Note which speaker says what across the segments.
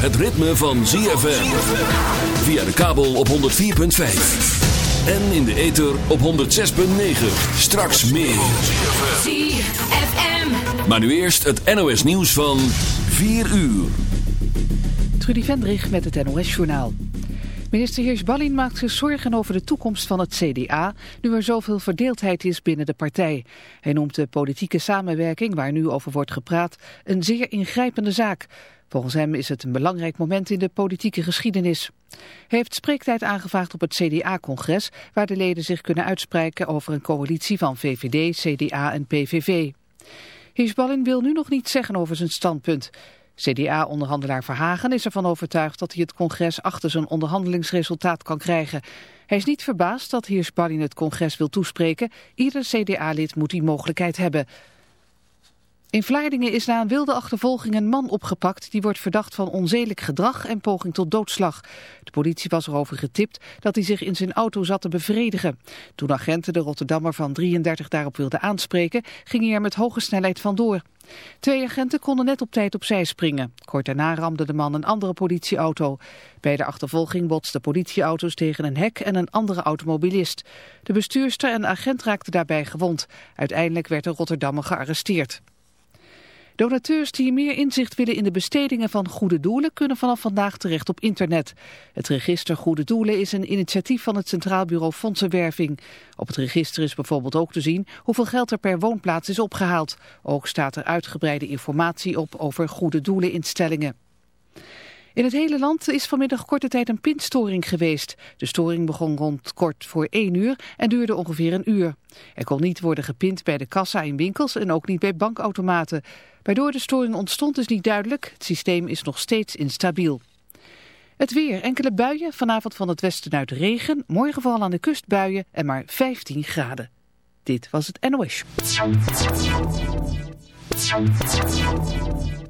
Speaker 1: Het ritme van ZFM. Via de kabel op 104.5. En in de ether op 106.9. Straks meer.
Speaker 2: ZFM.
Speaker 1: Maar nu eerst het NOS nieuws van 4 uur.
Speaker 3: Trudy Vendrich met het NOS-journaal. Minister Heers-Ballin maakt zich zorgen over de toekomst van het CDA... nu er zoveel verdeeldheid is binnen de partij. Hij noemt de politieke samenwerking, waar nu over wordt gepraat... een zeer ingrijpende zaak. Volgens hem is het een belangrijk moment in de politieke geschiedenis. Hij heeft spreektijd aangevraagd op het CDA-congres... waar de leden zich kunnen uitspreken over een coalitie van VVD, CDA en PVV. Heers-Ballin wil nu nog niets zeggen over zijn standpunt... CDA-onderhandelaar Verhagen is ervan overtuigd dat hij het congres achter zijn onderhandelingsresultaat kan krijgen. Hij is niet verbaasd dat Heers-Ballin het congres wil toespreken. Ieder CDA-lid moet die mogelijkheid hebben. In Vlaardingen is na een wilde achtervolging een man opgepakt die wordt verdacht van onzedelijk gedrag en poging tot doodslag. De politie was erover getipt dat hij zich in zijn auto zat te bevredigen. Toen agenten de Rotterdammer van 33 daarop wilden aanspreken, ging hij er met hoge snelheid vandoor. Twee agenten konden net op tijd opzij springen. Kort daarna ramde de man een andere politieauto. Bij de achtervolging botsten politieauto's tegen een hek en een andere automobilist. De bestuurster en agent raakten daarbij gewond. Uiteindelijk werd de Rotterdammer gearresteerd. Donateurs die meer inzicht willen in de bestedingen van goede doelen kunnen vanaf vandaag terecht op internet. Het register Goede Doelen is een initiatief van het Centraal Bureau Fondsenwerving. Op het register is bijvoorbeeld ook te zien hoeveel geld er per woonplaats is opgehaald. Ook staat er uitgebreide informatie op over goede doeleninstellingen. In het hele land is vanmiddag korte tijd een pinstoring geweest. De storing begon rond kort voor 1 uur en duurde ongeveer een uur. Er kon niet worden gepind bij de kassa in winkels en ook niet bij bankautomaten. Waardoor de storing ontstond is niet duidelijk. Het systeem is nog steeds instabiel. Het weer. Enkele buien. Vanavond van het westen uit regen. Morgen vooral aan de kust buien en maar 15 graden. Dit was het NOS.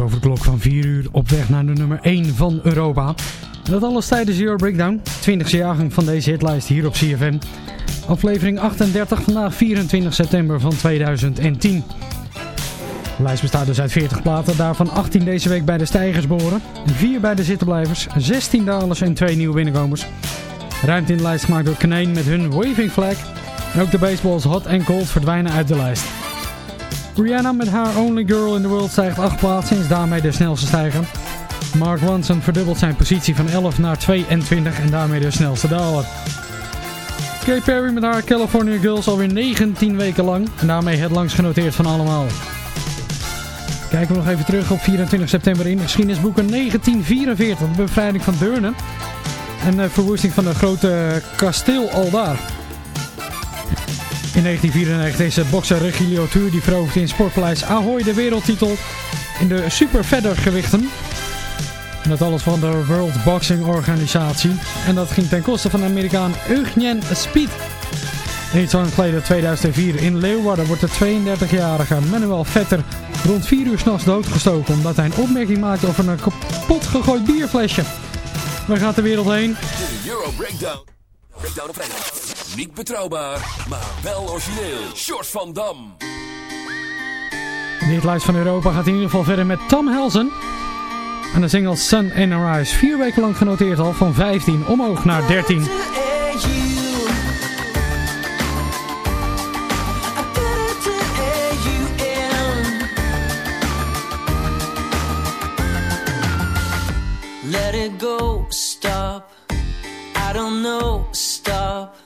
Speaker 4: Over de klok van 4 uur op weg naar de nummer 1 van Europa. En dat alles tijdens Euro Breakdown, 20e jaargang van deze hitlijst hier op CFM. Aflevering 38, vandaag 24 september van 2010. De lijst bestaat dus uit 40 platen, daarvan 18 deze week bij de stijgers behoren. 4 bij de zittenblijvers, 16 dalers en 2 nieuwe binnenkomers. Ruimte in de lijst gemaakt door Kneen met hun Waving Flag. En ook de baseballs Hot and Cold verdwijnen uit de lijst. Rihanna met haar Only Girl in the World stijgt 8 plaatsen en is daarmee de snelste stijger. Mark Ronson verdubbelt zijn positie van 11 naar 22 en daarmee de snelste daler. Katy Perry met haar California Girls alweer 19 weken lang en daarmee het langst genoteerd van allemaal. Kijken we nog even terug op 24 september in geschiedenisboeken 1944, de bevrijding van Deurne en de verwoesting van de grote kasteel Aldaar. In 1994 is bokser Regilio Tuur die veroverde in Sportpaleis Ahoy de wereldtitel in de super gewichten. En dat alles van de World Boxing Organisatie. En dat ging ten koste van de Amerikaan Eugenien Speed. Niet zo lang geleden, 2004, in Leeuwarden wordt de 32-jarige Manuel Vetter rond 4 uur s'nachts doodgestoken omdat hij een opmerking maakte over een kapot gegooid bierflesje. Waar gaat de wereld heen?
Speaker 1: De Euro Breakdown. Breakdown. Niet betrouwbaar, maar wel origineel. Short van Dam.
Speaker 4: De hitlijst van Europa gaat in ieder geval verder met Tom Helsen. En de single Sun in Our Eyes, vier weken lang genoteerd al, van 15 omhoog naar 13.
Speaker 5: Let it go, stop. I don't know, stop.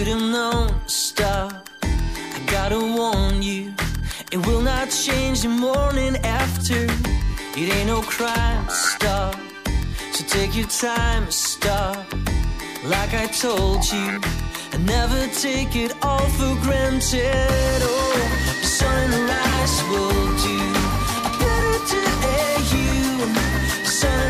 Speaker 5: Should have known, stop. I gotta warn you, it will not change the morning after. It ain't no crime, stop. So take your time, stop. Like I told you, and never take it all for granted. Oh, the sunrise will do. Better to air you. Sunrise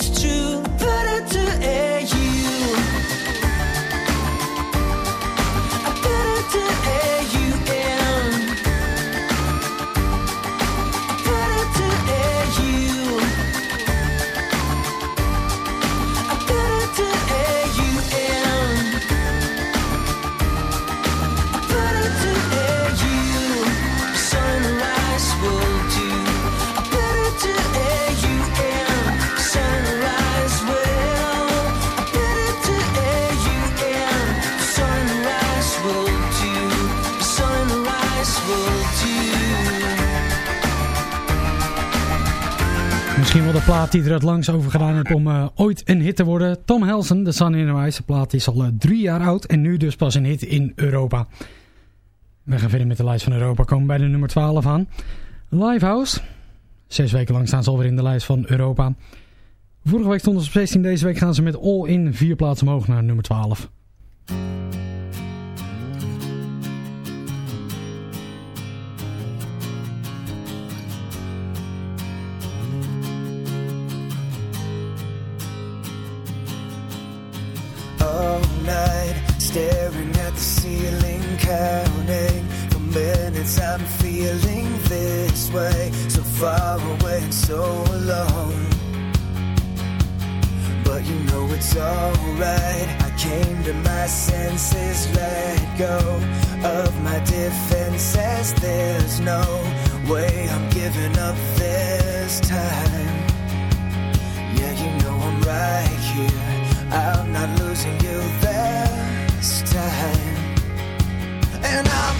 Speaker 4: plaat die er het langs over gedaan heeft om eh, ooit een hit te worden. Tom Helsen, The Sun in Our Eyes. De plaat is al eh, drie jaar oud en nu dus pas een hit in Europa. We gaan verder met de lijst van Europa. Komen bij de nummer 12 aan. Livehouse. Zes weken lang staan ze alweer in de lijst van Europa. Vorige week stonden ze op 16. Deze week gaan ze met All In vier plaatsen omhoog naar nummer 12.
Speaker 6: All night, staring at the ceiling, counting the minutes I'm feeling this way, so far away and so alone. But you know it's alright. I came to my senses, let go of my defenses. There's no way I'm giving up this time. Yeah, you know I'm right here. Not losing you this time. And I'm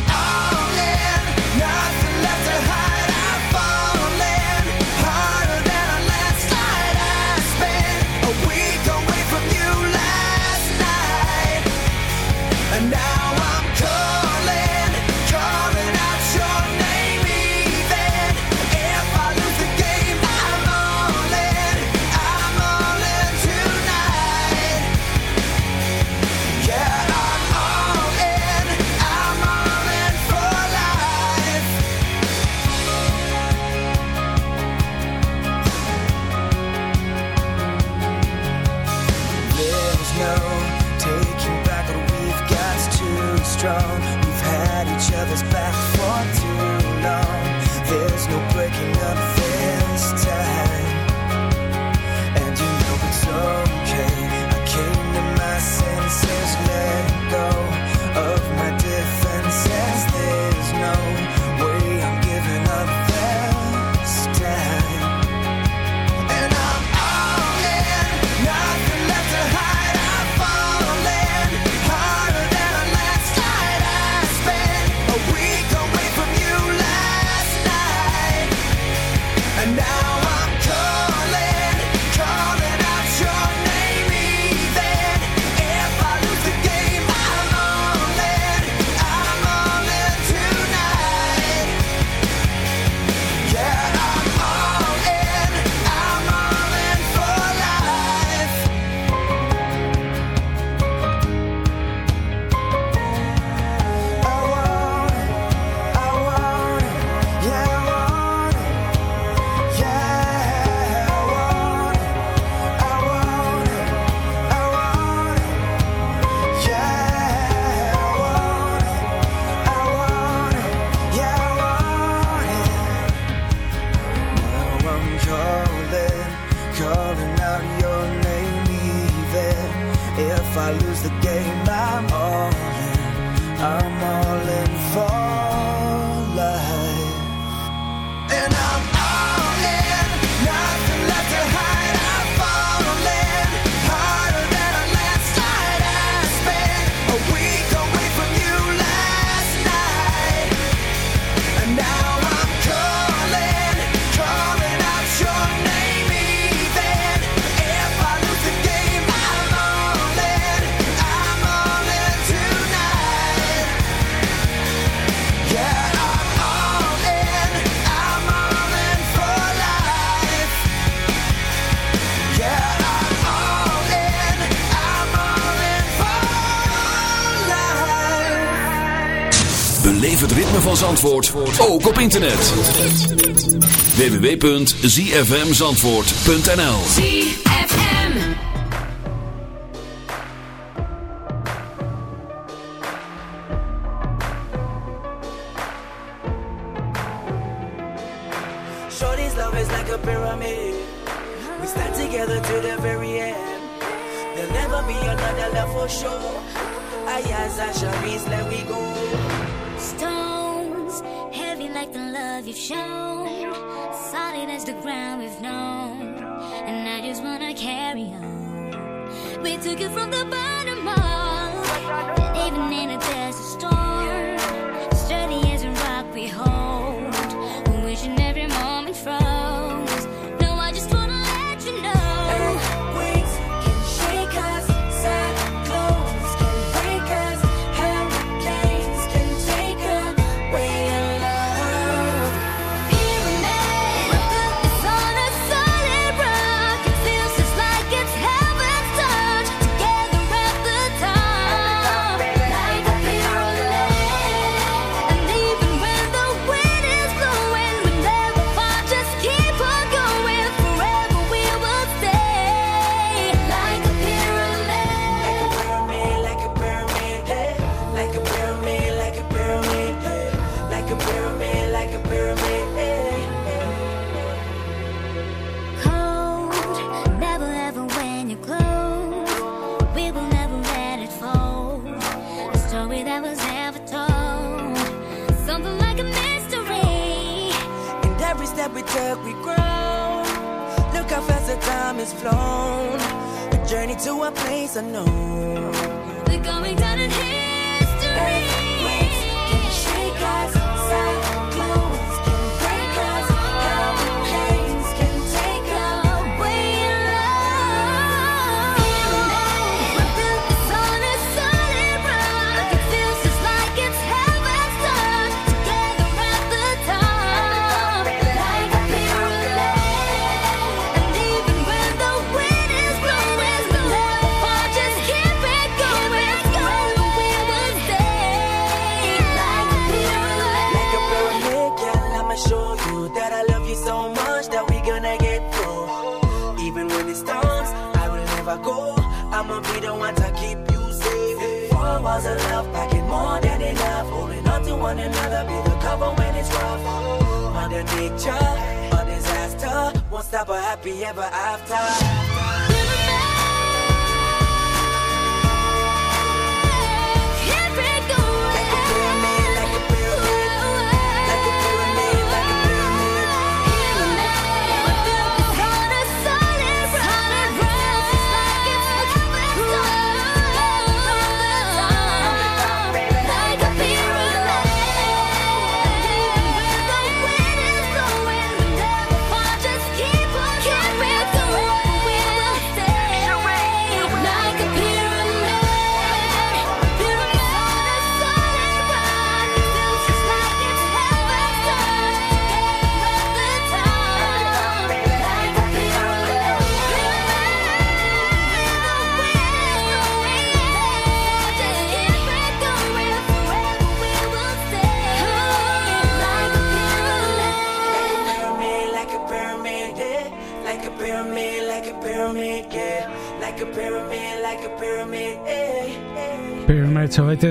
Speaker 1: Zandvoort ook op internet. www.zfmzandvoort.nl
Speaker 2: ZFM
Speaker 7: Shorty's love is like a pyramid. We stand together to the very end. There'll never be another love for sure. I as I shall let we go.
Speaker 8: love you've shown, solid as the ground we've known. And I just wanna carry on. We took it from the bottom up, even in a desert storm. is
Speaker 7: flown, a journey to a place unknown.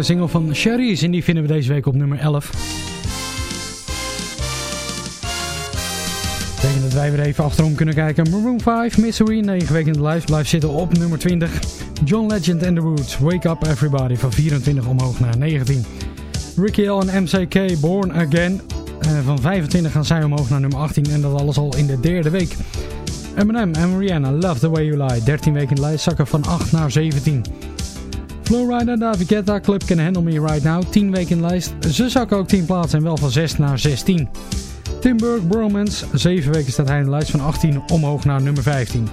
Speaker 4: De single van Charisse. En die vinden we deze week op nummer 11. Betekent dat wij weer even achterom kunnen kijken. Maroon 5, Misery, 9 weken in de lijst. Blijft zitten op nummer 20. John Legend and the Roots, Wake Up Everybody. Van 24 omhoog naar 19. Ricky L en MCK, Born Again. Eh, van 25 gaan zij omhoog naar nummer 18. En dat alles al in de derde week. Eminem en Rihanna, Love the Way You Lie. 13 weken in de lijst, zakken van 8 naar 17. Flowrider, David Guetta, Club Can Handle Me Right Now. 10 weken in lijst. Ze zakken ook 10 plaatsen en wel van 6 naar 16. Tim Burke, Bromance. 7 weken staat hij in de lijst van 18 omhoog naar nummer 15.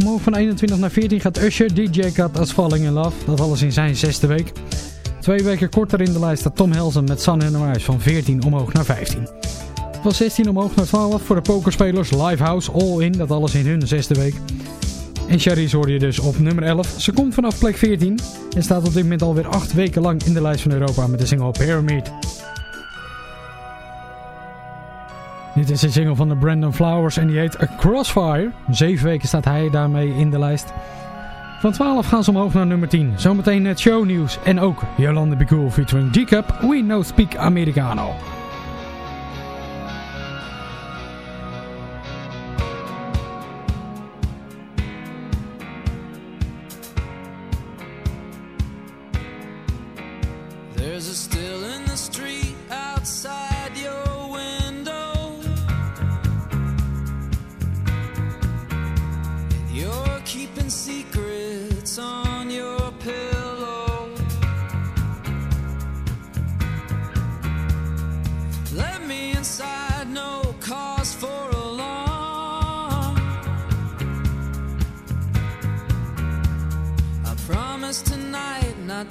Speaker 4: Omhoog van 21 naar 14 gaat Usher, DJ Cut As Falling In Love. Dat alles in zijn zesde week. Twee weken korter in de lijst staat Tom Helsen met Sun and Rise van 14 omhoog naar 15. Van 16 omhoog naar 12 voor de pokerspelers Livehouse All In. Dat alles in hun zesde week. En Charisse hoorde je dus op nummer 11. Ze komt vanaf plek 14 en staat op dit moment alweer 8 weken lang in de lijst van Europa met de single Pyramid. Dit is een single van de Brandon Flowers en die heet A Crossfire. Zeven weken staat hij daarmee in de lijst. Van 12 gaan ze omhoog naar nummer 10. Zometeen het shownieuws en ook Jolande Be Cool featuring G-Cup. We No Speak Americano.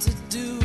Speaker 9: To do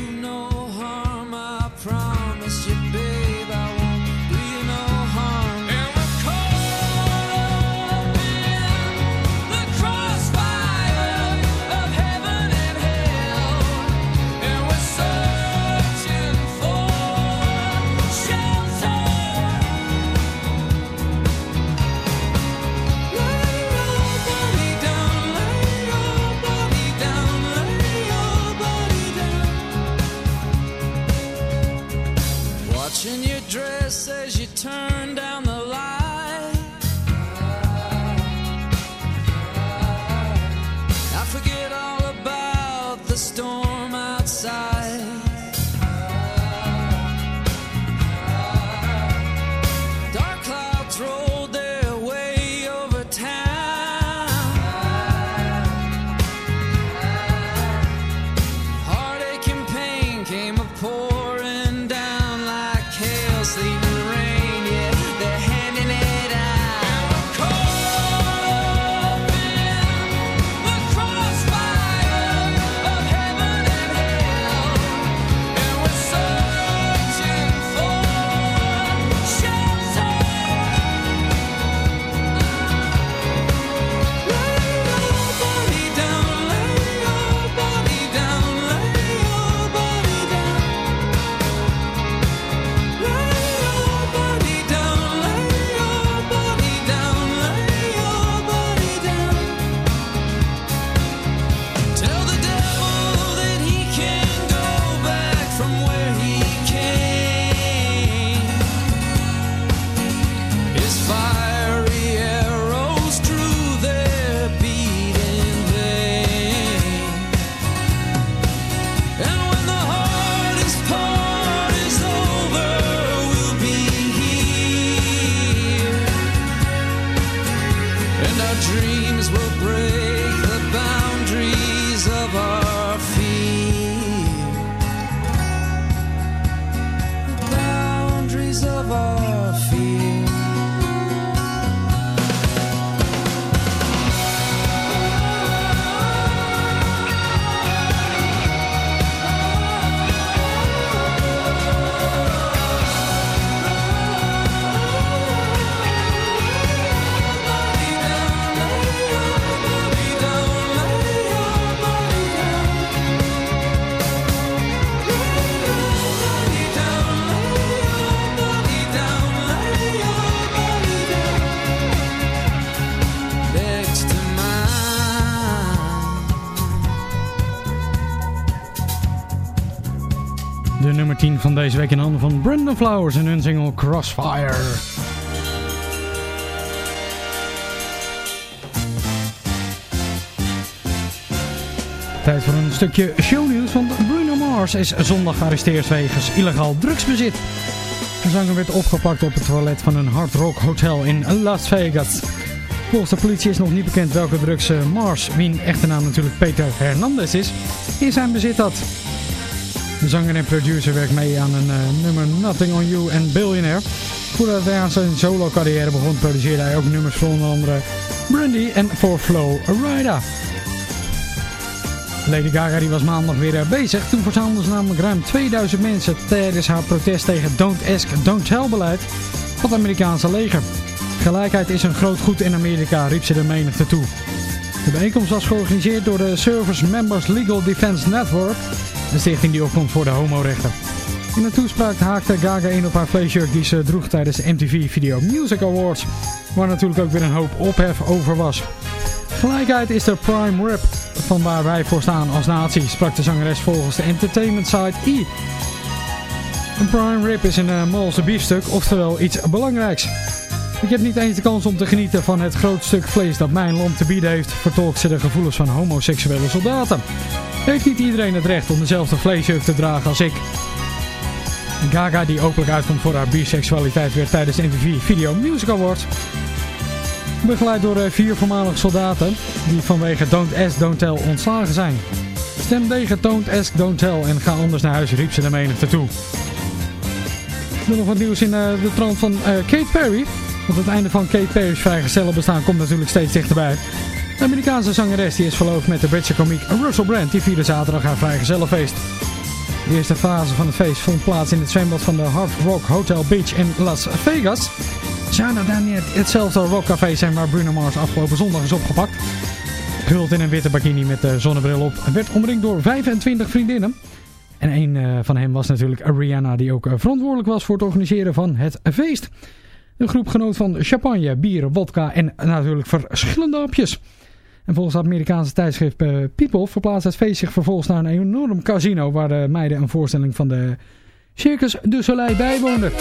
Speaker 4: Flowers en hun single Crossfire. Tijd voor een stukje shownieuws, want Bruno Mars is zondag gearresteerd wegens illegaal drugsbezit. De zanger werd opgepakt op het toilet van een hard rock hotel in Las Vegas. Volgens de politie is nog niet bekend welke drugs eh, Mars, wiens echte naam natuurlijk Peter Hernandez is, in zijn bezit had. Zanger en producer werkt mee aan een eh, nummer Nothing On You en Billionaire. Voordat hij aan zijn solo carrière begon produceerde hij ook nummers voor onder andere Brandy en voor Flow Rida. Lady Gaga die was maandag weer eh, bezig. Toen verzamelden ze namelijk ruim 2000 mensen tijdens haar protest tegen Don't Ask, Don't Tell beleid van het Amerikaanse leger. Gelijkheid is een groot goed in Amerika, riep ze de menigte toe. De bijeenkomst was georganiseerd door de Service Members Legal Defense Network, een stichting die opkomt voor de homorechten. In een toespraak haakte Gaga in op haar vleesjurk die ze droeg tijdens de MTV Video Music Awards, waar natuurlijk ook weer een hoop ophef over was. Gelijkheid is de prime rip van waar wij voor staan als natie, sprak de zangeres volgens de entertainment site E. Een prime rib is een uh, Malse biefstuk, oftewel iets belangrijks. Ik heb niet eens de kans om te genieten van het groot stuk vlees dat mijn land te bieden heeft, vertolkt ze de gevoelens van homoseksuele soldaten. Heeft niet iedereen het recht om dezelfde vleesjeuk te dragen als ik? Gaga, die openlijk uitkomt voor haar biseksualiteit, werd tijdens de MTV Video Music Awards begeleid door eh, vier voormalige soldaten die vanwege Don't Ask, Don't Tell ontslagen zijn. Stem tegen Don't Ask, Don't Tell en ga anders naar huis, riep ze de menigte toe. Er nog wat nieuws in eh, de trant van eh, Kate Perry. Want het einde van Kate Perry's vrijgezellenbestaan komt natuurlijk steeds dichterbij. De Amerikaanse zangeres die is verloofd met de Britse komiek Russell Brand. Die vierde zaterdag haar vrijgezellenfeest. De eerste fase van het feest vond plaats in het zwembad van de Hard Rock Hotel Beach in Las Vegas. Daar niet hetzelfde rockcafé zijn waar Bruno Mars afgelopen zondag is opgepakt? Gehuld in een witte bikini met de zonnebril op. Werd omringd door 25 vriendinnen. En een uh, van hen was natuurlijk Rihanna die ook uh, verantwoordelijk was voor het organiseren van het feest. Een groep genoot van champagne, bier, wodka en natuurlijk verschillende hapjes. En volgens het Amerikaanse tijdschrift uh, People verplaatst het feest zich vervolgens naar een enorm casino waar de meiden een voorstelling van de Circus du Soleil bijwoonden.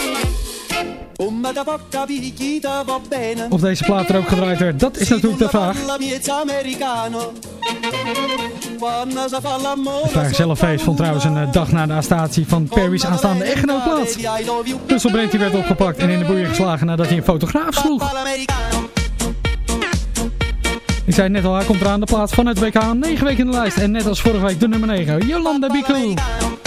Speaker 4: Of deze plaat er ook gedraaid werd, dat is natuurlijk de vraag. Het vrijgezellenfeest vond trouwens een dag na de arrestatie van Perry's aanstaande echtgenoot plaats. Russell Brand die werd opgepakt en in de boeien geslagen nadat hij een fotograaf sloeg. Ik zei net al, hij komt eraan de plaats van het WK 9 weken in de lijst. En net als vorige week de nummer 9, Jolanda Be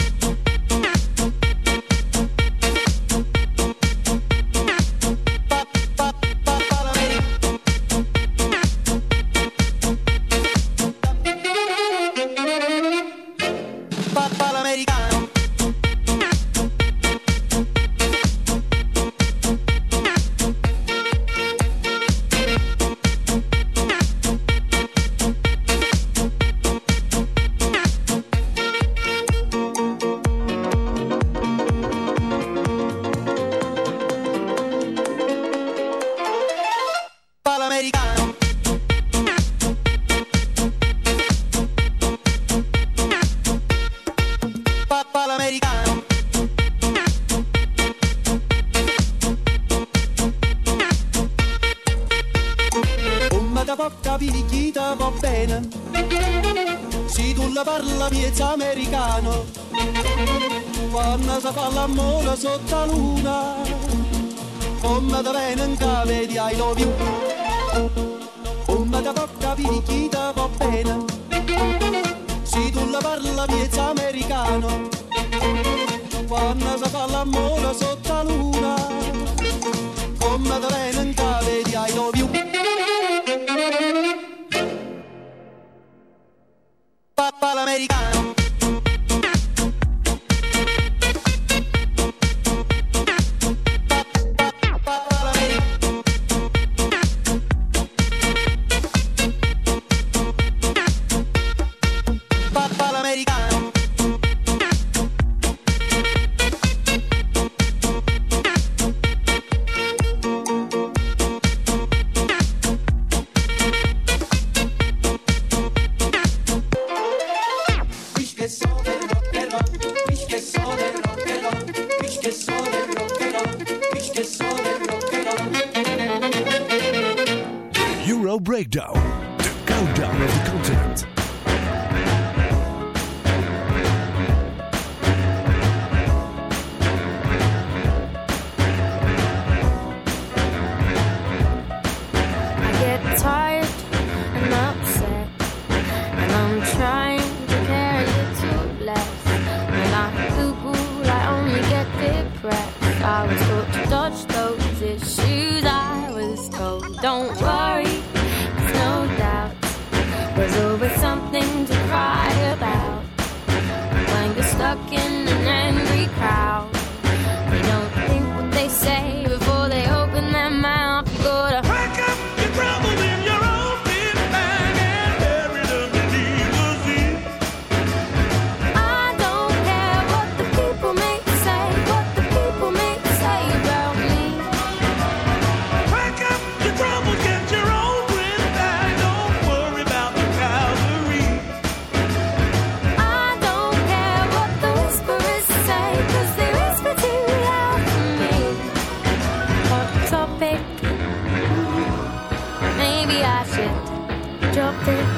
Speaker 8: there.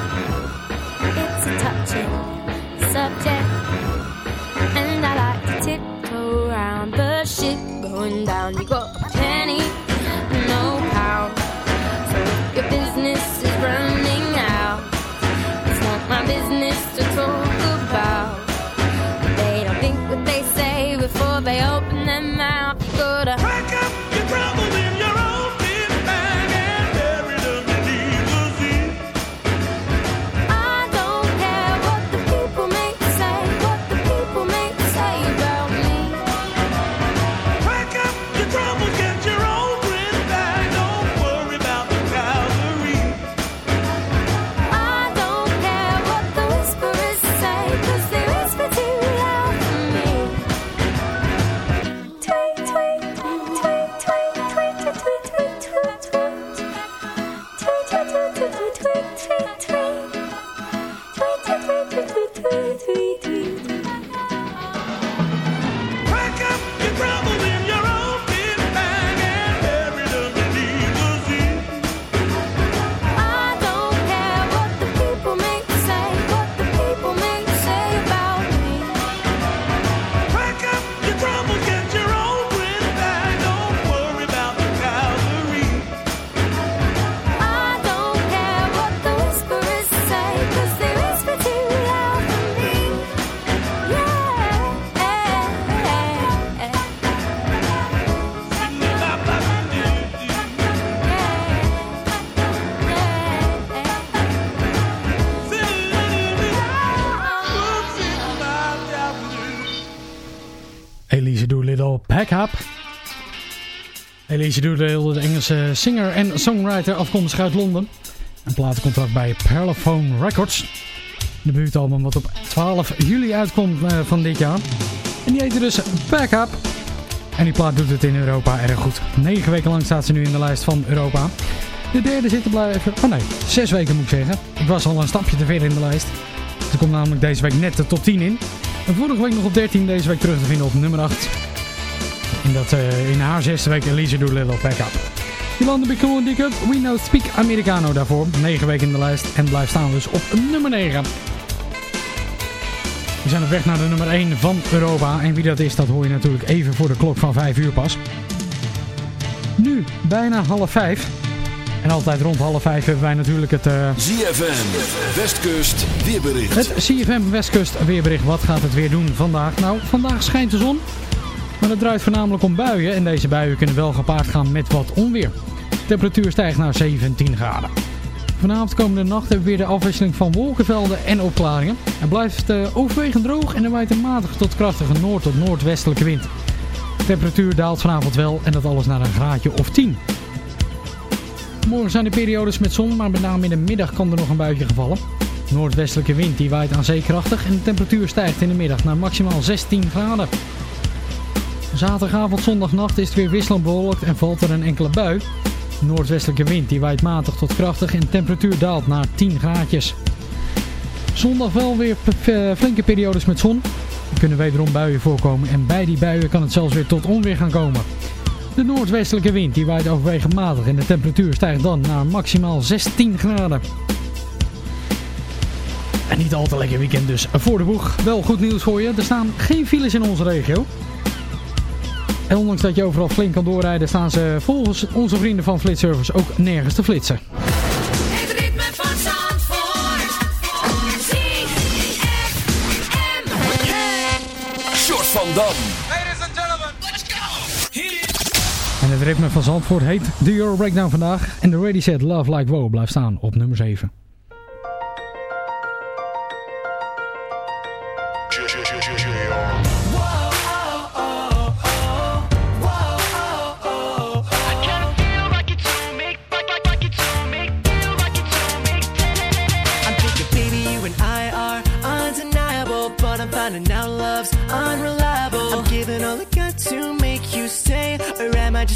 Speaker 8: Elise Doolittle, de Engelse singer en songwriter afkomstig uit Londen. Een platencontract bij Parlophone Records. De buurtalbum wat op 12 juli uitkomt eh, van dit jaar. En die heet dus Pack Up. En die plaat doet het in Europa erg goed. Negen weken lang staat ze nu in de lijst van Europa. De derde zit te blijven... Oh nee, zes weken moet ik zeggen. Het was al een stapje te ver in de lijst. Ze komt namelijk deze week net de top 10 in. En vorige week nog op 13, deze week terug te vinden op nummer 8. En dat eh, in haar zesde week Elise Doolittle Pack Up. Jolande Bickel en Dick Up, We Know Speak Americano daarvoor. 9 weken in de lijst en blijft staan dus op nummer 9. We zijn op weg naar de nummer 1 van Europa. En wie dat is, dat hoor je natuurlijk even voor de klok van 5 uur pas. Nu, bijna half 5.
Speaker 4: En altijd rond half vijf hebben wij natuurlijk het, eh,
Speaker 1: ZFM, Westkust, weerbericht.
Speaker 4: het CFM Westkust weerbericht. Wat gaat het weer doen vandaag? Nou, vandaag schijnt de zon. Maar het draait voornamelijk om buien. En deze buien kunnen wel gepaard gaan met wat onweer. De temperatuur stijgt naar 17 graden. Vanavond komende nacht hebben we weer de afwisseling van wolkenvelden en opklaringen. Het blijft eh, overwegend droog en er waait een matige tot krachtige noord- tot noordwestelijke wind. De temperatuur daalt vanavond wel en dat alles naar een graadje of 10. Morgen zijn er periodes met zon, maar met name in de middag kan er nog een buitje gevallen. De noordwestelijke wind die waait aan zee krachtig en de temperatuur stijgt in de middag naar maximaal 16 graden. Zaterdagavond, zondagnacht is het weer wisselend bewolkt en valt er een enkele bui. Noordwestelijke wind die waait matig tot krachtig en temperatuur daalt naar 10 graadjes. Zondag wel weer eh, flinke periodes met zon. Er kunnen wederom buien voorkomen en bij die buien kan het zelfs weer tot onweer gaan komen. De noordwestelijke wind die waait overwegend matig en de temperatuur stijgt dan naar maximaal 16 graden. En niet al te lekker weekend dus voor de boeg. Wel goed nieuws voor je, er staan geen files in onze regio. En ondanks dat je overal flink kan doorrijden, staan ze volgens onze vrienden van Flitservice ook nergens te flitsen.
Speaker 2: Het ritme van Zandvoort.
Speaker 1: Short van Dam.
Speaker 4: En het ritme van Zandvoort heet The Euro Breakdown vandaag. En de Ready Set Love Like Wow blijft staan op nummer 7.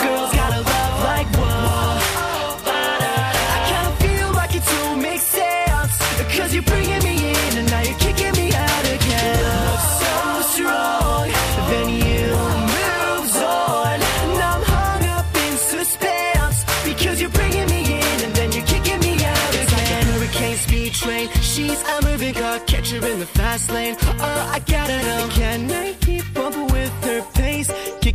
Speaker 10: Girls got a love like whoa. I kinda feel like it don't make sense. Cause you're bringing me in and now you're kicking me out again. Love so strong, then you moved on. And I'm hung up in suspense. Because you're bringing me in and then you're kicking me out again. It's like a hurricane speed train. She's a moving car, catch her in the fast lane. Oh, I gotta know. Can I keep up with her pace?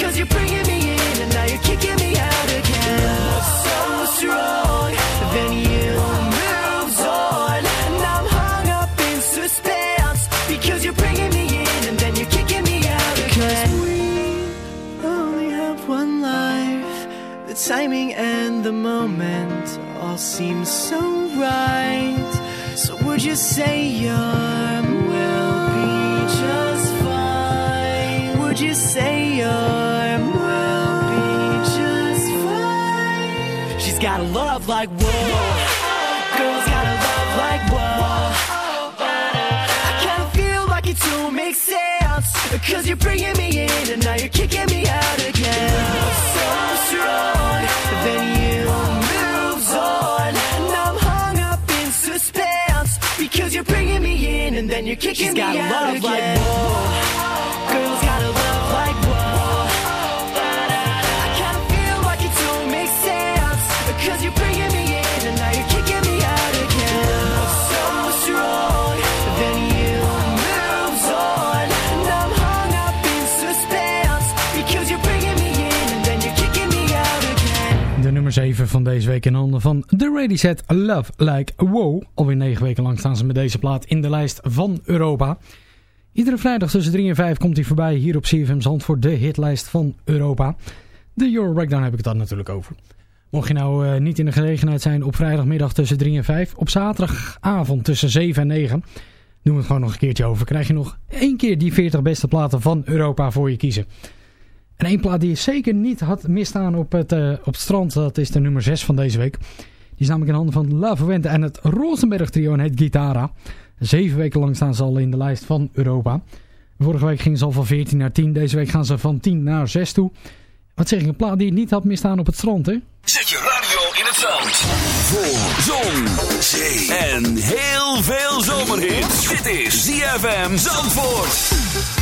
Speaker 10: Cause you're bringing me in and now you're kicking me out again. Love so strong, then you moved on. And I'm hung up in suspense. Because you're bringing me in and then you're kicking me out again. Cause we only have one life. The timing and the moment all seem so right. So would you say your will be just fine? Would you say your fine? She's got a love like whoa. Girls gotta love like whoa. I kinda feel like it don't make sense. Cause you're bringing me in and now you're kicking me out again. So strong, then you moved on. And I'm hung up in suspense. Because you're bringing me in and then you're kicking
Speaker 11: She's
Speaker 10: me
Speaker 11: got a
Speaker 10: out
Speaker 11: love
Speaker 10: again.
Speaker 11: like whoa.
Speaker 10: Girls gotta love
Speaker 4: van deze week in handen van The Ready Set Love Like Wow. Alweer 9 weken lang staan ze met deze plaat in de lijst van Europa. Iedere vrijdag tussen 3 en 5 komt hij voorbij hier op CFM Zandvoort, de hitlijst van Europa. De Euro Breakdown heb ik het dan natuurlijk over. Mocht je nou eh, niet in de gelegenheid zijn op vrijdagmiddag tussen 3 en 5, op zaterdagavond tussen 7 en 9, doen we het gewoon nog een keertje over. Krijg je nog één keer die 40 beste platen van Europa voor je kiezen. En één plaat die je zeker niet had misstaan op het, eh, op strand, dat is de nummer 6 van deze week. Die is namelijk in handen van La Fuente en het Rosenberg trio en heet Gitara. Zeven weken lang staan ze al in de lijst van Europa. Vorige week gingen ze al van 14 naar 10. Deze week gaan ze van 10 naar 6 toe. Wat zeg ik, een plaat die je niet had misstaan op het strand, hè?
Speaker 8: Zet je radio in het zand. Voor zon, zee en heel veel zomerhits. Dit is ZFM Zandvoort.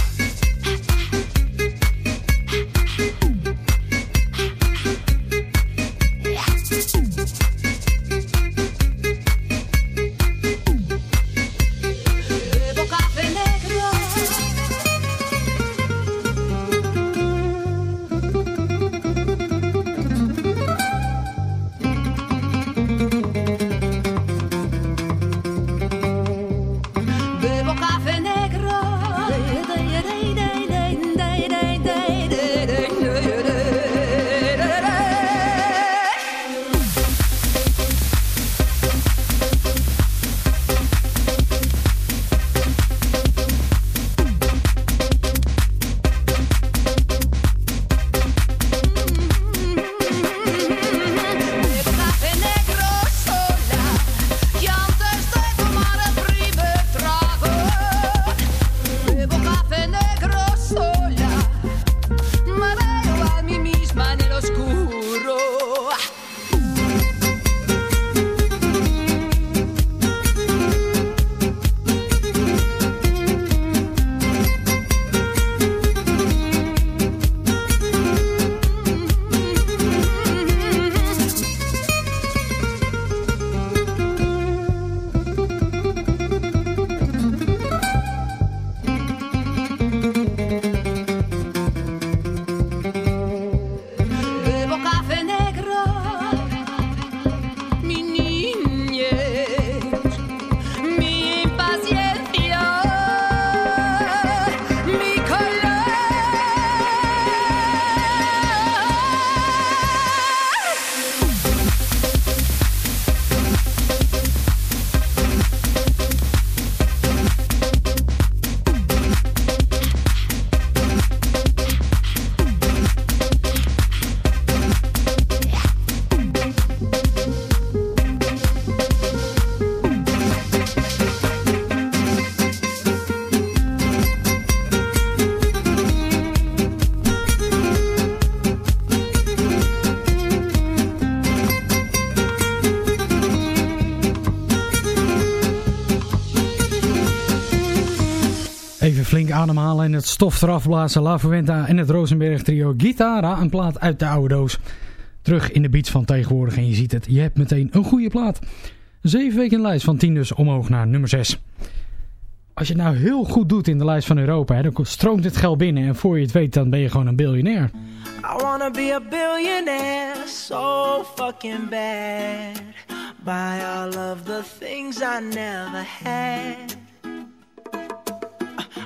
Speaker 4: Ademhalen en het stof eraf blazen. La Fuenta en het Rosenberg trio Gitara, een plaat uit de oude doos. Terug in de beats van tegenwoordig en je ziet het, je hebt meteen een goede plaat. Zeven weken in de lijst van 10 dus omhoog naar nummer 6. Als je het nou heel goed doet in de lijst van Europa, hè, dan stroomt het geld binnen en voor je het weet dan ben je gewoon een biljonair.
Speaker 5: I wanna be a billionaire so fucking bad. Buy all of the things I never had.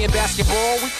Speaker 12: playing basketball. With the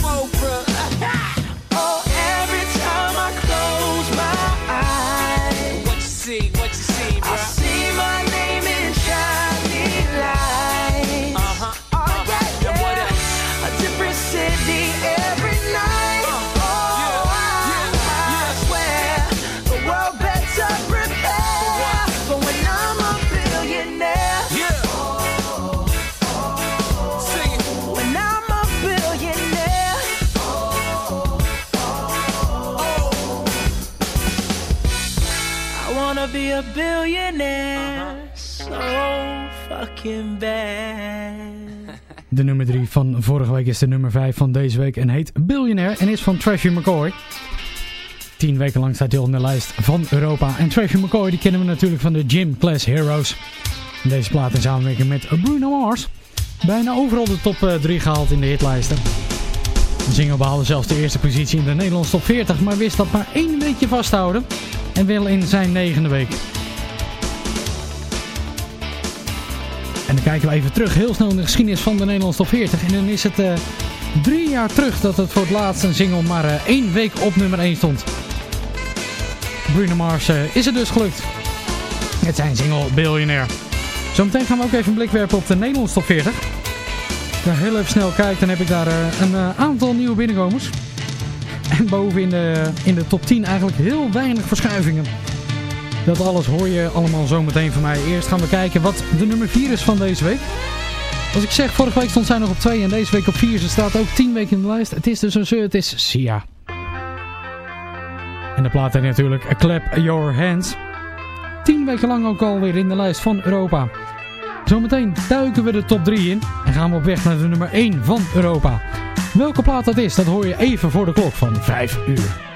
Speaker 10: so fucking bad.
Speaker 4: De nummer 3 van vorige week is de nummer 5 van deze week en heet Billionaire en is van Trashy McCoy. Tien weken lang staat hij op de lijst van Europa. En Trashy McCoy die kennen we natuurlijk van de Gym Class Heroes. Deze plaat in samenwerking met Bruno Mars. Bijna overal de top 3 gehaald in de hitlijsten. De behaalde zelfs de eerste positie in de Nederlandse top 40, maar wist dat maar één weekje vasthouden. En wel in zijn negende week. En dan kijken we even terug, heel snel in de geschiedenis van de Nederlandse top 40. En dan is het eh, drie jaar terug dat het voor het laatst een single maar eh, één week op nummer 1 stond. Bruno Mars eh, is het dus gelukt. Met zijn single Billionaire. Zometeen gaan we ook even een blik werpen op de Nederlandse top 40. Als ik heel even snel kijk, dan heb ik daar een aantal nieuwe binnenkomers. En boven in de, in de top 10 eigenlijk heel weinig verschuivingen. Dat alles hoor je allemaal zometeen van mij. Eerst gaan we kijken wat de nummer 4 is van deze week. Als ik zeg, vorige week stond zij nog op 2 en deze week op 4. Ze staat ook 10 weken in de lijst. Het is dus een zeur, het is Sia. En de plaat heet natuurlijk Clap Your Hands. 10 weken lang ook alweer in de lijst van Europa. Zometeen duiken we de top 3 in en gaan we op weg naar de nummer 1 van Europa. Welke plaat dat is, dat hoor je even voor de klok van 5 uur.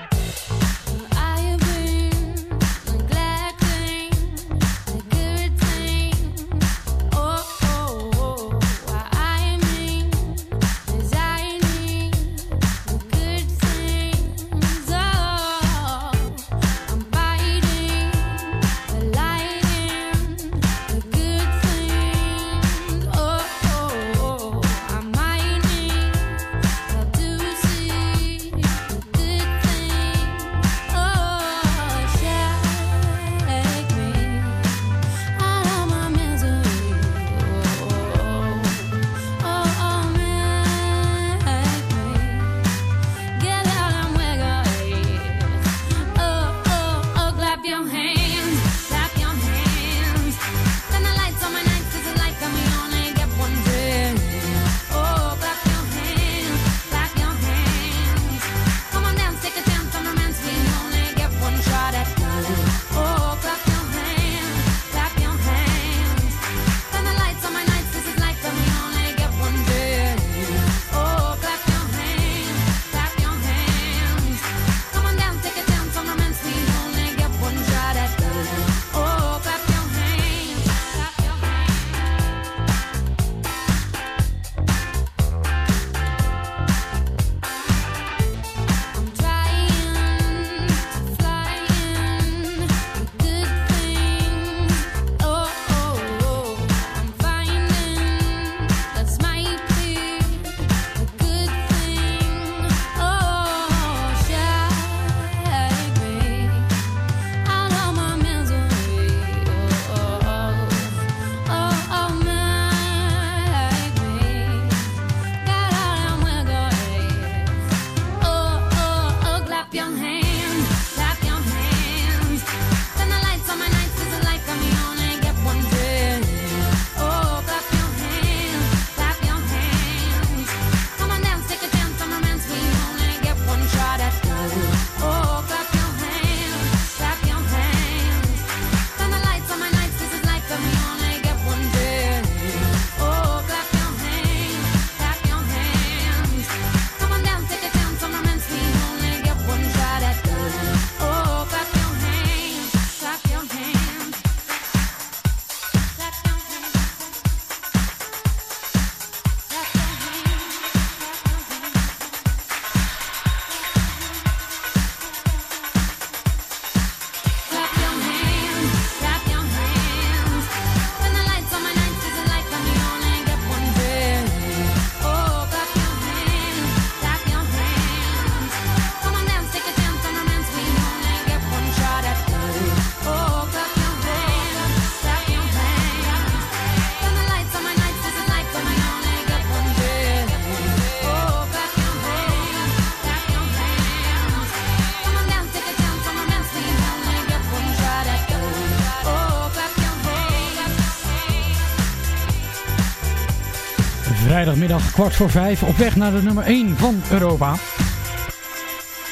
Speaker 4: Vrijdagmiddag kwart voor vijf op weg naar de nummer 1 van Europa.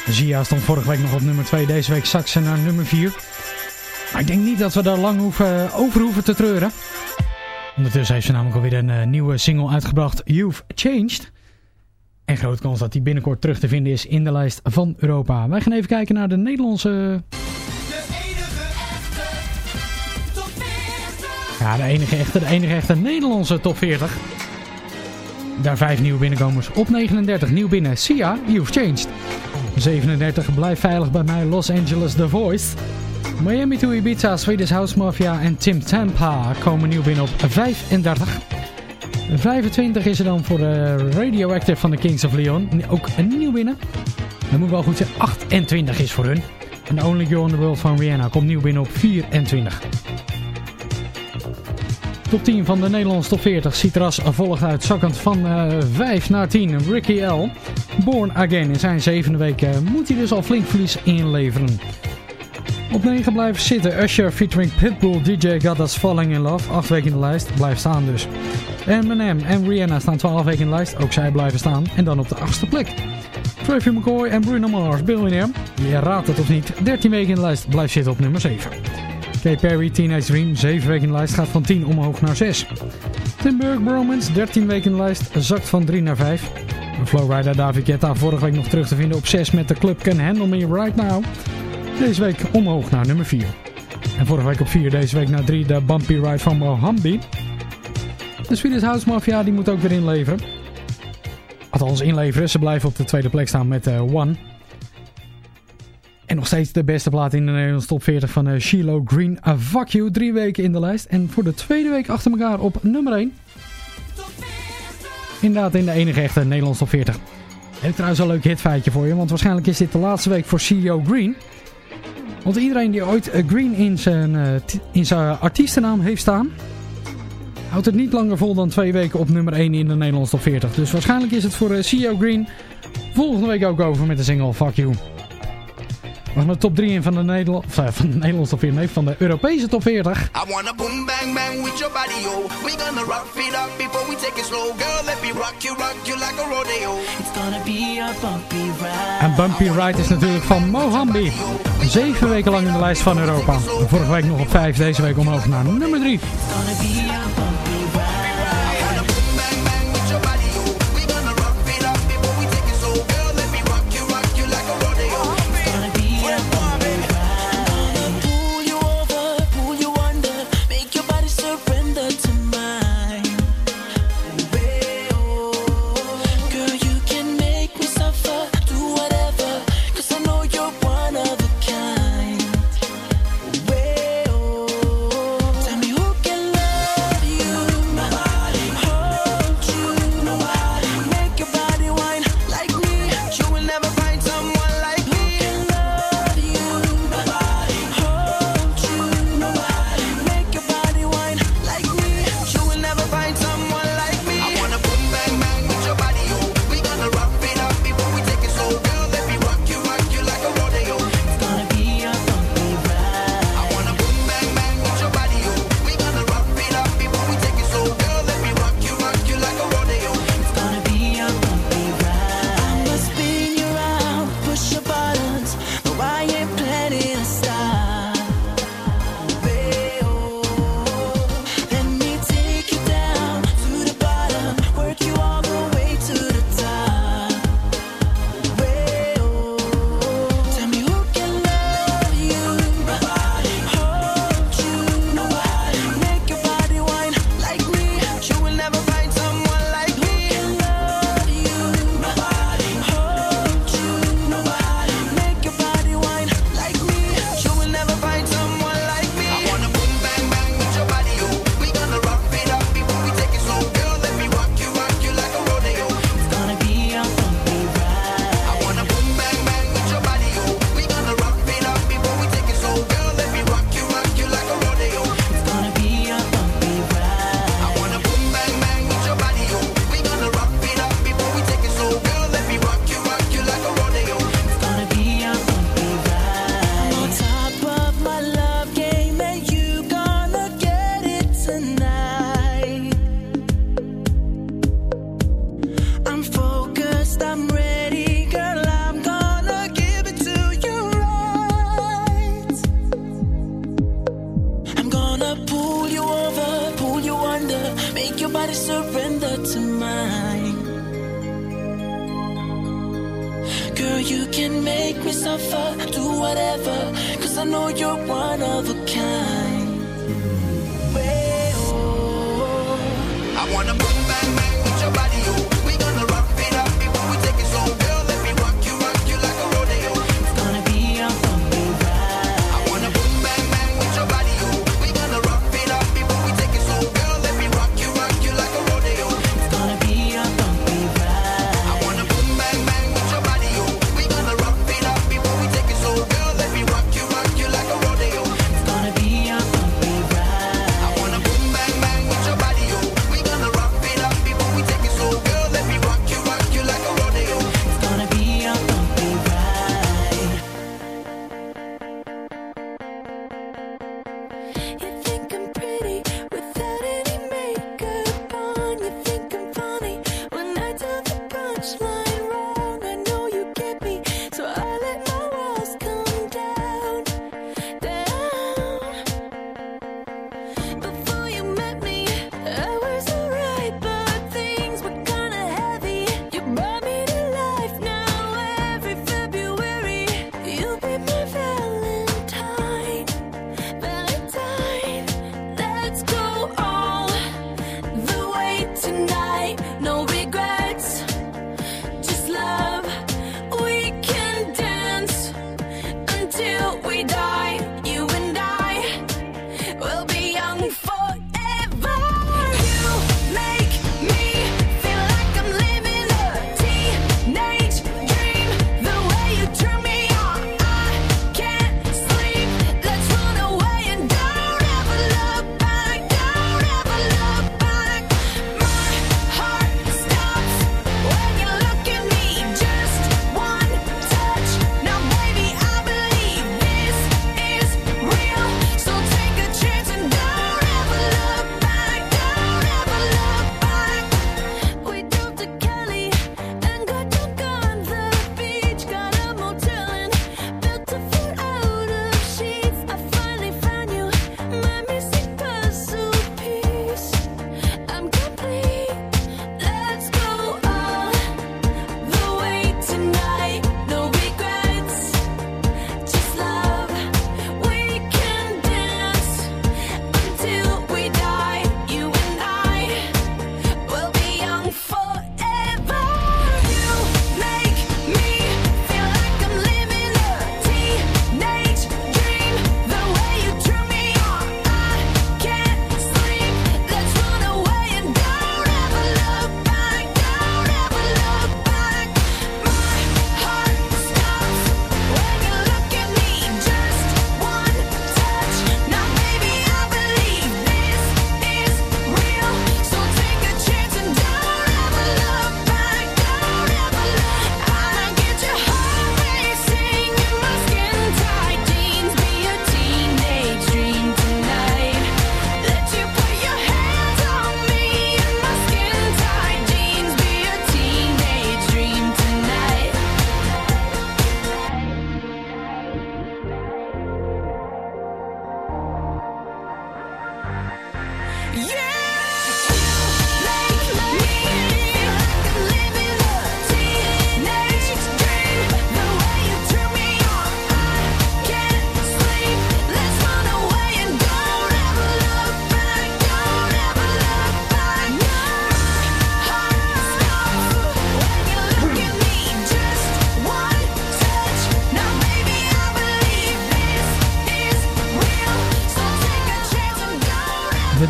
Speaker 4: Zia stond vorige week nog op nummer 2, deze week zak naar nummer 4. Maar ik denk niet dat we daar lang hoeven, over hoeven te treuren. Ondertussen heeft ze namelijk alweer een eh, nieuwe single uitgebracht, You've Changed. En groot kans dat die binnenkort terug te vinden is in de lijst van Europa. Wij gaan even kijken naar de Nederlandse... Ja, de enige echte, de enige echte Nederlandse top 40. Daar vijf nieuwe binnenkomers. Op 39 nieuw binnen. Sia, You've Changed. 37 blijf veilig bij mij. Los Angeles The Voice. Miami to Ibiza, Swedish House Mafia en Tim Tampa komen nieuw binnen op 35. 25 is er dan voor de Radioactive van de Kings of Leon. Ook een nieuw binnen. Dat moet wel goed zijn. 28 is voor hun. En Only Girl in the World van Rihanna komt nieuw binnen op 24. Top 10 van de Nederlandse top 40. Citras volgt uit zakkend van uh, 5 naar 10. Ricky L. Born Again. In zijn zevende week uh, moet hij dus al flink verlies inleveren. Op 9 blijven zitten Usher featuring Pitbull DJ Us Falling in Love. 8 weken in de lijst. Blijft staan dus. Eminem en Rihanna staan 12 weken in de lijst. Ook zij blijven staan. En dan op de 8e plek. Travis McCoy en Bruno Mars, Billionaire. Je raadt het of niet. 13 weken in de lijst. Blijft zitten op nummer 7. Katy Perry, Teenage Dream, 7 weken in de lijst, gaat van 10 omhoog naar 6. Tim Burke, Bromance, 13 weken in de lijst, zakt van 3 naar 5. Flowrider David Guetta, vorige week nog terug te vinden op 6 met de club Can Handle Me Right Now. Deze week omhoog naar nummer 4. En vorige week op 4, deze week naar 3 de Bumpy Ride van Mohambi. De Swedish House Mafia die moet ook weer inleveren. Althans inleveren, ze blijven op de tweede plek staan met uh, One. En nog steeds de beste plaat in de Nederlandse top 40 van uh, Shiloh Green. A Fuck You, drie weken in de lijst. En voor de tweede week achter elkaar op nummer 1. Inderdaad in de enige echte Nederlandse top 40. Heb ik trouwens een leuk hitfeitje voor je. Want waarschijnlijk is dit de laatste week voor CEO Green. Want iedereen die ooit uh, Green in zijn, uh, in zijn artiestennaam heeft staan... houdt het niet langer vol dan twee weken op nummer 1 in de Nederlandse top 40. Dus waarschijnlijk is het voor CEO Green volgende week ook over met de single Fuck You. We gaan de top 3 in van de, Nederland, of, uh, van de Nederlandse top 40, nee, van de Europese top 40.
Speaker 5: I wanna boom bang bang with your body, yo. We gonna rock it up before we take it slow, girl. Let me rock you, rock you like a rodeo. It's gonna be a bumpy ride.
Speaker 4: En Bumpy Ride is natuurlijk van Mohambi. Zeven weken lang in de lijst van Europa. Vorige week nog op 5, deze week omhoog naar nummer 3.
Speaker 5: It's gonna be a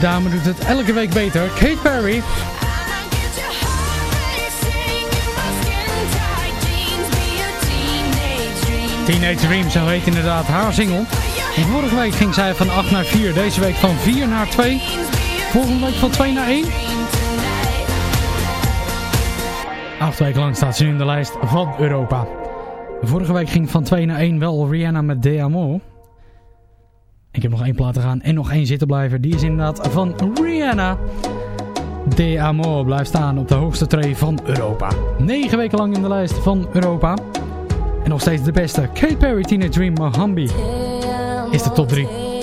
Speaker 4: dame doet het elke week beter. Kate Perry. Teenage Dreams zo heet inderdaad haar single. Vorige week ging zij van 8 naar 4, deze week van 4 naar 2. Volgende week van 2 naar 1. Acht weken lang staat ze nu in de lijst van Europa. Vorige week ging van 2 naar 1 wel Rihanna met De ik heb nog één plaat te gaan en nog één zitten blijven. Die is inderdaad van Rihanna. De Amor blijft staan op de hoogste tree van Europa. 9 weken lang in de lijst van Europa. En nog steeds de beste. Kate Perry, Teenage Dream, Mohambi. is de top 3.